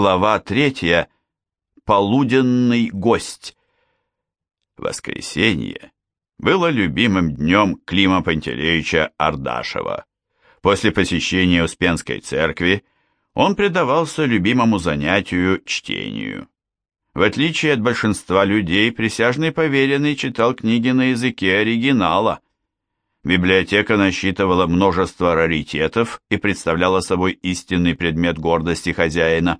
Глава третья. Полуденный гость. Воскресенье было любимым днем Клима Пантелеича Ардашева. После посещения Успенской церкви он предавался любимому занятию чтению. В отличие от большинства людей, присяжный поверенный читал книги на языке оригинала. Библиотека насчитывала множество раритетов и представляла собой истинный предмет гордости хозяина.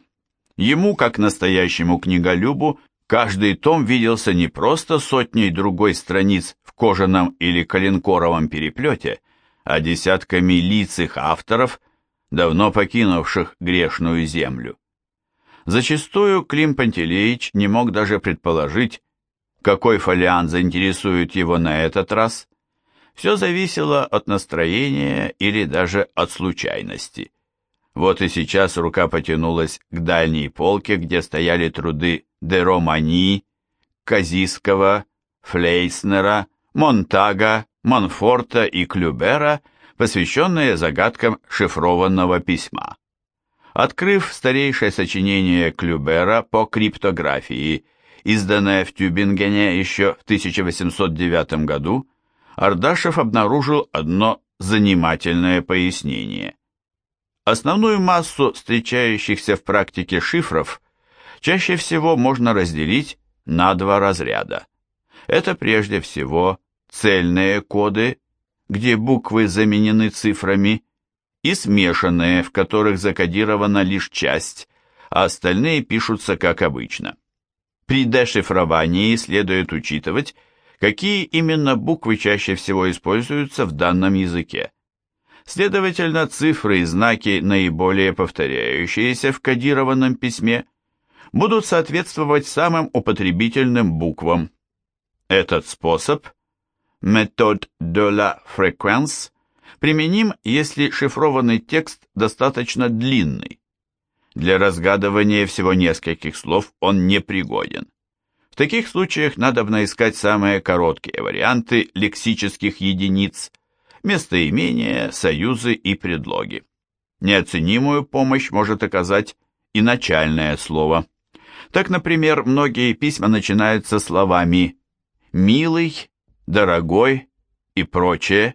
Ему, как настоящему книголюбу, каждый том виделся не просто сотней другой страниц в кожаном или коленкоровом переплете, а десятками лиц их авторов, давно покинувших грешную землю. Зачастую Клим Пантелеич не мог даже предположить, какой фолиант заинтересует его на этот раз. Все зависело от настроения или даже от случайности. Вот и сейчас рука потянулась к дальней полке, где стояли труды де Романи, Казиского, Флейснера, Монтага, Монфорта и Клюбера, посвященные загадкам шифрованного письма. Открыв старейшее сочинение Клюбера по криптографии, изданное в Тюбингене еще в 1809 году, Ардашев обнаружил одно занимательное пояснение. Основную массу встречающихся в практике шифров чаще всего можно разделить на два разряда. Это прежде всего цельные коды, где буквы заменены цифрами, и смешанные, в которых закодирована лишь часть, а остальные пишутся как обычно. При дешифровании следует учитывать, какие именно буквы чаще всего используются в данном языке. Следовательно, цифры и знаки, наиболее повторяющиеся в кодированном письме, будут соответствовать самым употребительным буквам. Этот способ, метод de la fréquence, применим, если шифрованный текст достаточно длинный. Для разгадывания всего нескольких слов он не пригоден. В таких случаях надо искать самые короткие варианты лексических единиц, местоимения, союзы и предлоги. Неоценимую помощь может оказать и начальное слово. Так, например, многие письма начинаются словами «милый», «дорогой» и прочее.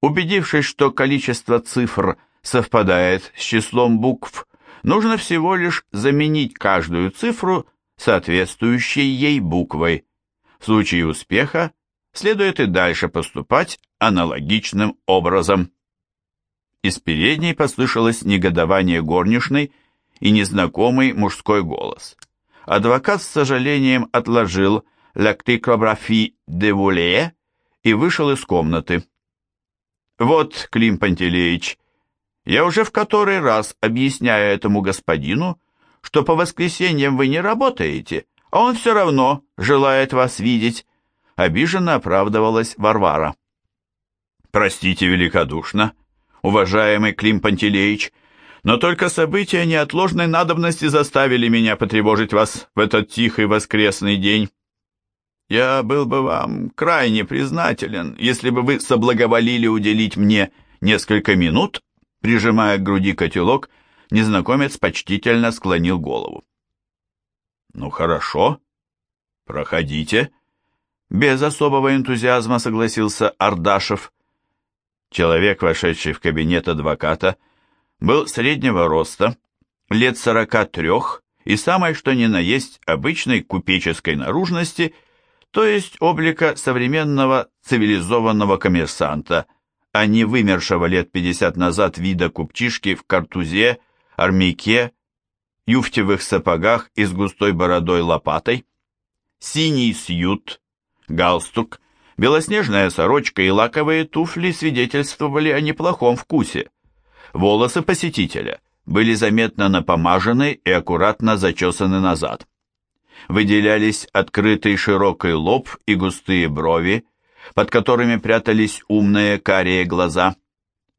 Убедившись, что количество цифр совпадает с числом букв, нужно всего лишь заменить каждую цифру соответствующей ей буквой. В случае успеха следует и дальше поступать аналогичным образом. Из передней послышалось негодование горничной и незнакомый мужской голос. Адвокат с сожалением отложил «Лактикографи де Вуле» и вышел из комнаты. «Вот, Клим Пантелеич, я уже в который раз объясняю этому господину, что по воскресеньям вы не работаете, а он все равно желает вас видеть обиженно оправдывалась Варвара. «Простите великодушно, уважаемый Клим Пантелеич, но только события неотложной надобности заставили меня потревожить вас в этот тихий воскресный день. Я был бы вам крайне признателен, если бы вы соблаговолили уделить мне несколько минут, прижимая к груди котелок, незнакомец почтительно склонил голову. «Ну хорошо, проходите», без особого энтузиазма согласился Ардашев. Человек, вошедший в кабинет адвоката, был среднего роста, лет сорока трех и самой что ни на есть обычной купеческой наружности, то есть облика современного цивилизованного коммерсанта, а не вымершего лет пятьдесят назад вида купчишки в картузе, армяке, юфтевых сапогах и с густой бородой лопатой. Синий сьют, галстук, белоснежная сорочка и лаковые туфли свидетельствовали о неплохом вкусе. Волосы посетителя были заметно напомажены и аккуратно зачесаны назад. Выделялись открытый широкий лоб и густые брови, под которыми прятались умные карие глаза.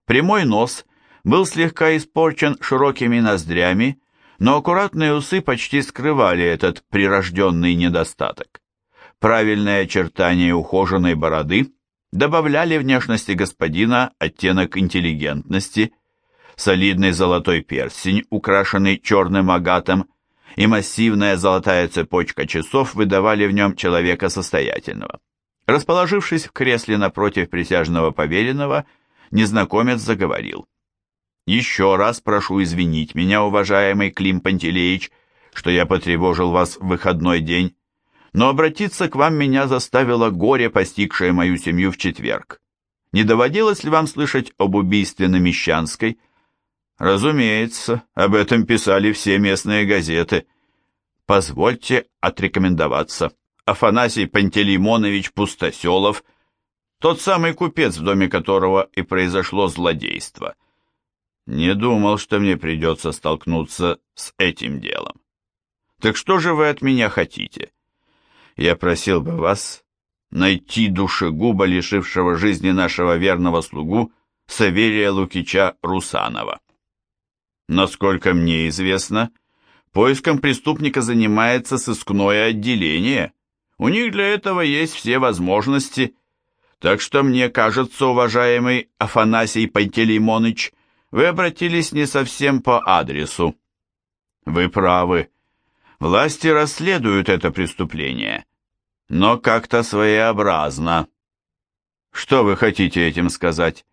Прямой нос был слегка испорчен широкими ноздрями, но аккуратные усы почти скрывали этот прирожденный недостаток. Правильное очертание ухоженной бороды добавляли внешности господина оттенок интеллигентности. солидный золотой перстень, украшенный черным агатом, и массивная золотая цепочка часов выдавали в нем человека состоятельного. Расположившись в кресле напротив присяжного поверенного, незнакомец заговорил. «Еще раз прошу извинить меня, уважаемый Клим Пантелеич, что я потревожил вас в выходной день, но обратиться к вам меня заставило горе, постигшее мою семью в четверг. Не доводилось ли вам слышать об убийстве на Мещанской?» «Разумеется, об этом писали все местные газеты. Позвольте отрекомендоваться. Афанасий Пантелеймонович Пустоселов, тот самый купец, в доме которого и произошло злодейство. Не думал, что мне придется столкнуться с этим делом. Так что же вы от меня хотите? Я просил бы вас найти душегуба, лишившего жизни нашего верного слугу Савелия Лукича Русанова. Насколько мне известно, поиском преступника занимается сыскное отделение. У них для этого есть все возможности. Так что мне кажется, уважаемый Афанасий Пантелеймоныч, вы обратились не совсем по адресу. Вы правы. Власти расследуют это преступление, но как-то своеобразно. Что вы хотите этим сказать?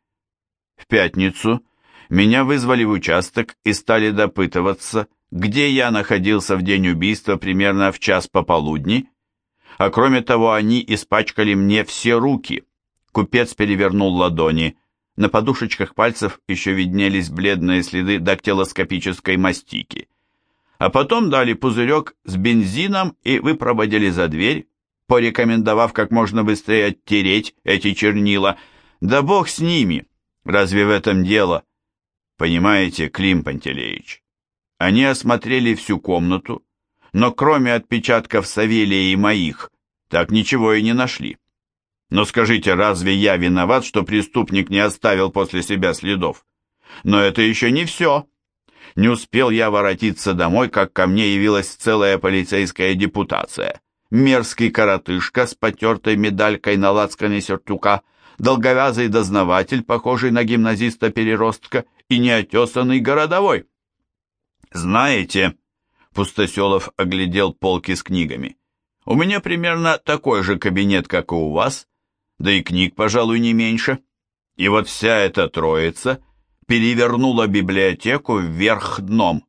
В пятницу меня вызвали в участок и стали допытываться, где я находился в день убийства примерно в час пополудни, а кроме того они испачкали мне все руки. Купец перевернул ладони. На подушечках пальцев еще виднелись бледные следы дактилоскопической мастики. А потом дали пузырек с бензином и выпроводили за дверь, порекомендовав как можно быстрее оттереть эти чернила. Да бог с ними! Разве в этом дело? Понимаете, Клим Пантелеич, они осмотрели всю комнату, но кроме отпечатков Савелия и моих, так ничего и не нашли. Но скажите, разве я виноват, что преступник не оставил после себя следов? Но это еще не все. Не успел я воротиться домой, как ко мне явилась целая полицейская депутация. Мерзкий коротышка с потертой медалькой на лацкане сюртука, долговязый дознаватель, похожий на гимназиста-переростка, и неотесанный городовой. Знаете, Пустоселов оглядел полки с книгами, у меня примерно такой же кабинет, как и у вас, да и книг, пожалуй, не меньше. И вот вся эта троица перевернула библиотеку вверх дном.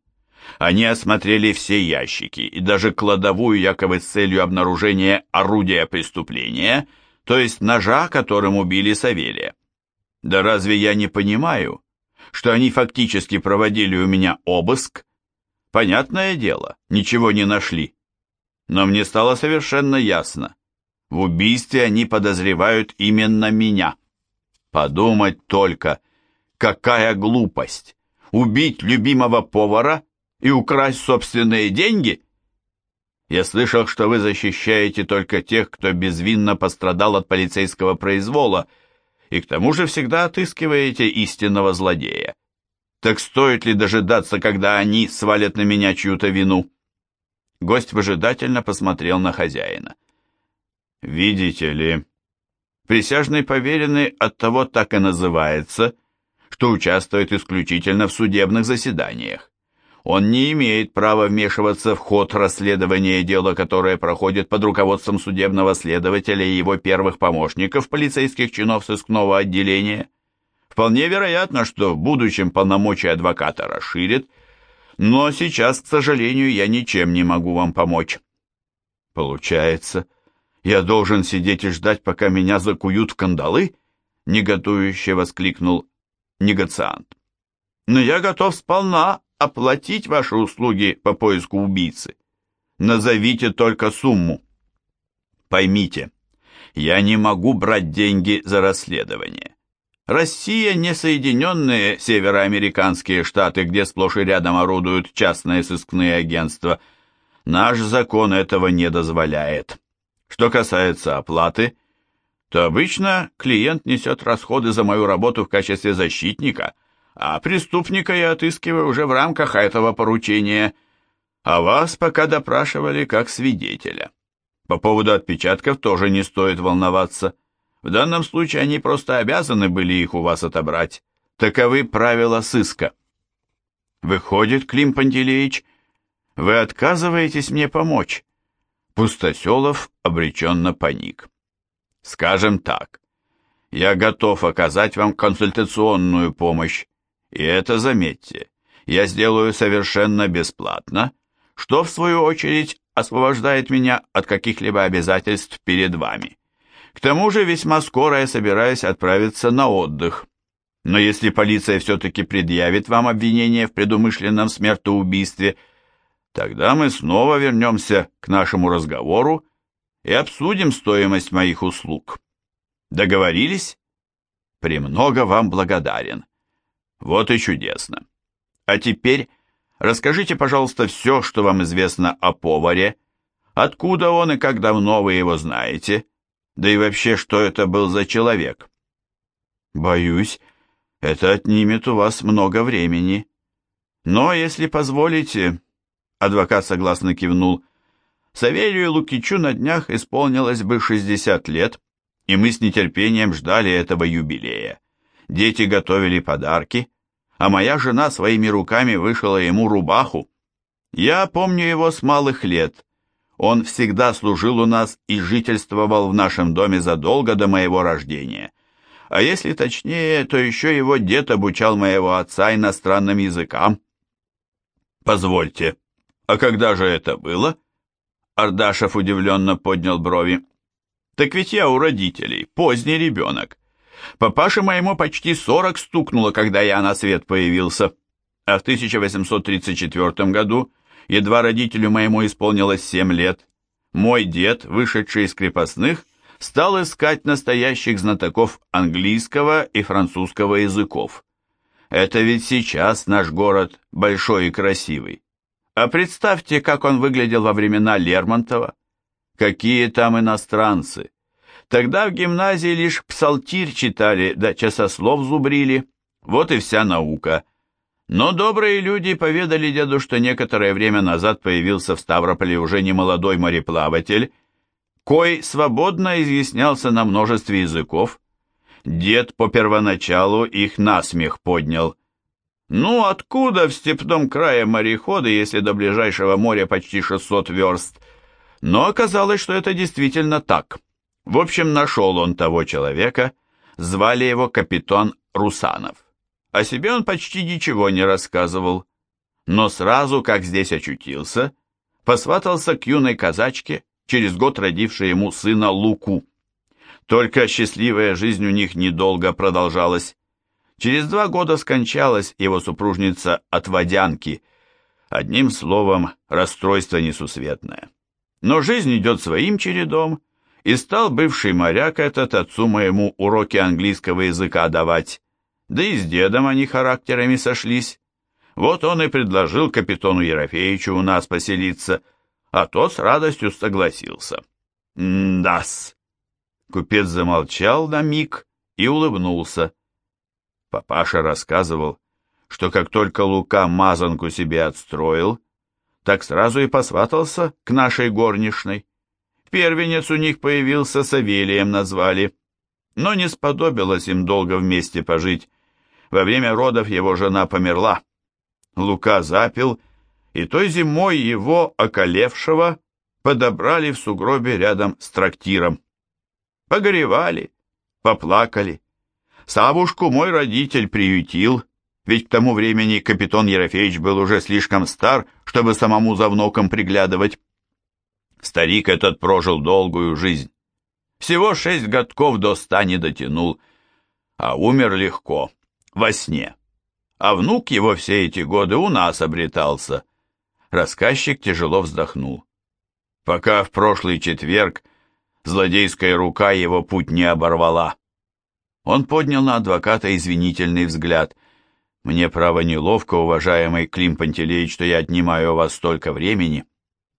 Они осмотрели все ящики и даже кладовую якобы с целью обнаружения орудия преступления, то есть ножа, которым убили Савелия. Да разве я не понимаю, что они фактически проводили у меня обыск, понятное дело, ничего не нашли. Но мне стало совершенно ясно, в убийстве они подозревают именно меня. Подумать только, какая глупость! Убить любимого повара и украсть собственные деньги? Я слышал, что вы защищаете только тех, кто безвинно пострадал от полицейского произвола, и к тому же всегда отыскиваете истинного злодея. Так стоит ли дожидаться, когда они свалят на меня чью-то вину? Гость выжидательно посмотрел на хозяина. Видите ли, присяжный поверенный оттого так и называется, что участвует исключительно в судебных заседаниях. Он не имеет права вмешиваться в ход расследования дела, которое проходит под руководством судебного следователя и его первых помощников, полицейских чинов сыскного отделения. Вполне вероятно, что в будущем полномочия адвоката расширит, но сейчас, к сожалению, я ничем не могу вам помочь. Получается, я должен сидеть и ждать, пока меня закуют в кандалы? Негодующе воскликнул негациант. Но я готов сполна оплатить ваши услуги по поиску убийцы. Назовите только сумму. Поймите, я не могу брать деньги за расследование. Россия не Соединенные Североамериканские Штаты, где сплошь и рядом орудуют частные сыскные агентства. Наш закон этого не дозволяет. Что касается оплаты, то обычно клиент несет расходы за мою работу в качестве защитника – а преступника я отыскиваю уже в рамках этого поручения, а вас пока допрашивали как свидетеля. По поводу отпечатков тоже не стоит волноваться. В данном случае они просто обязаны были их у вас отобрать. Таковы правила сыска. Выходит, Клим Пантелеич, вы отказываетесь мне помочь. Пустоселов обреченно паник. Скажем так, я готов оказать вам консультационную помощь, и это, заметьте, я сделаю совершенно бесплатно, что, в свою очередь, освобождает меня от каких-либо обязательств перед вами. К тому же весьма скоро я собираюсь отправиться на отдых. Но если полиция все-таки предъявит вам обвинение в предумышленном смертоубийстве, тогда мы снова вернемся к нашему разговору и обсудим стоимость моих услуг. Договорились? Премного вам благодарен. Вот и чудесно. А теперь расскажите, пожалуйста, все, что вам известно о поваре, откуда он и как давно вы его знаете, да и вообще, что это был за человек. Боюсь, это отнимет у вас много времени. Но, если позволите, адвокат согласно кивнул, Савелию Лукичу на днях исполнилось бы 60 лет, и мы с нетерпением ждали этого юбилея. Дети готовили подарки, а моя жена своими руками вышила ему рубаху. Я помню его с малых лет. Он всегда служил у нас и жительствовал в нашем доме задолго до моего рождения. А если точнее, то еще его дед обучал моего отца иностранным языкам. Позвольте, а когда же это было? Ардашев удивленно поднял брови. Так ведь я у родителей, поздний ребенок. Папаше моему почти сорок стукнуло, когда я на свет появился. А в 1834 году, едва родителю моему исполнилось семь лет, мой дед, вышедший из крепостных, стал искать настоящих знатоков английского и французского языков. Это ведь сейчас наш город большой и красивый. А представьте, как он выглядел во времена Лермонтова. Какие там иностранцы! Тогда в гимназии лишь псалтирь читали, да часослов зубрили. Вот и вся наука. Но добрые люди поведали деду, что некоторое время назад появился в Ставрополе уже не молодой мореплаватель, кой свободно изъяснялся на множестве языков. Дед по первоначалу их насмех поднял. Ну, откуда в степном крае мореходы, если до ближайшего моря почти 600 верст? Но оказалось, что это действительно так. В общем, нашел он того человека, звали его капитан Русанов. О себе он почти ничего не рассказывал, но сразу, как здесь очутился, посватался к юной казачке, через год родившей ему сына Луку. Только счастливая жизнь у них недолго продолжалась. Через два года скончалась его супружница от водянки. Одним словом, расстройство несусветное. Но жизнь идет своим чередом, и стал бывший моряк этот отцу моему уроки английского языка давать. Да и с дедом они характерами сошлись. Вот он и предложил капитану Ерофеевичу у нас поселиться, а тот с радостью согласился. «М-да-с!» Купец замолчал на миг и улыбнулся. Папаша рассказывал, что как только Лука мазанку себе отстроил, так сразу и посватался к нашей горничной. Первенец у них появился, Савелием назвали. Но не сподобилось им долго вместе пожить. Во время родов его жена померла. Лука запил, и той зимой его, околевшего, подобрали в сугробе рядом с трактиром. Погоревали, поплакали. Савушку мой родитель приютил, ведь к тому времени капитан Ерофеевич был уже слишком стар, чтобы самому за внуком приглядывать. Старик этот прожил долгую жизнь. Всего шесть годков до ста не дотянул, а умер легко, во сне. А внук его все эти годы у нас обретался. Рассказчик тяжело вздохнул. Пока в прошлый четверг злодейская рука его путь не оборвала. Он поднял на адвоката извинительный взгляд. «Мне, право, неловко, уважаемый Клим Пантелеич, что я отнимаю у вас столько времени».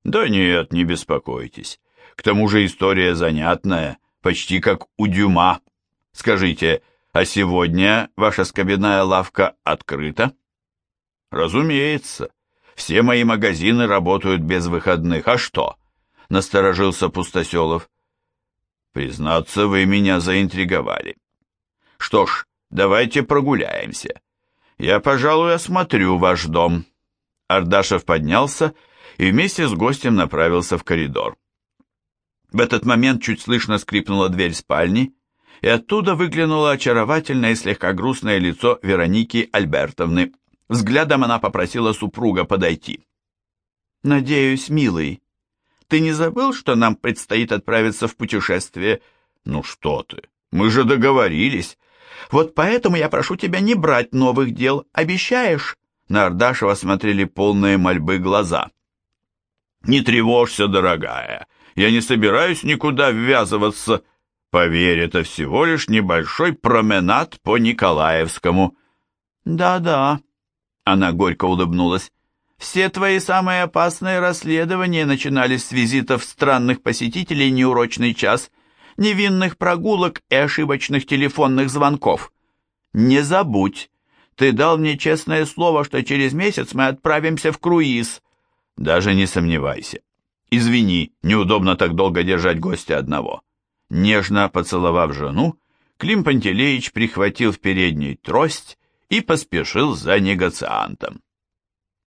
Да нет, не беспокойтесь. К тому же история занятная, почти как у Дюма. Скажите, а сегодня ваша скобяная лавка открыта? Разумеется. Все мои магазины работают без выходных. А что? Насторожился Пустоселов. Признаться, вы меня заинтриговали. Что ж, давайте прогуляемся. «Я, пожалуй, осмотрю ваш дом». Ардашев поднялся и вместе с гостем направился в коридор. В этот момент чуть слышно скрипнула дверь спальни, и оттуда выглянуло очаровательное и слегка грустное лицо Вероники Альбертовны. Взглядом она попросила супруга подойти. «Надеюсь, милый, ты не забыл, что нам предстоит отправиться в путешествие?» «Ну что ты, мы же договорились. Вот поэтому я прошу тебя не брать новых дел, обещаешь?» На Ардашева смотрели полные мольбы глаза. «Не тревожься, дорогая, я не собираюсь никуда ввязываться. Поверь, это всего лишь небольшой променад по Николаевскому». «Да-да», — она горько улыбнулась, — «все твои самые опасные расследования начинались с визитов странных посетителей неурочный час, невинных прогулок и ошибочных телефонных звонков. Не забудь, ты дал мне честное слово, что через месяц мы отправимся в круиз». «Даже не сомневайся. Извини, неудобно так долго держать гостя одного». Нежно поцеловав жену, Клим Пантелеич прихватил в передней трость и поспешил за негациантом.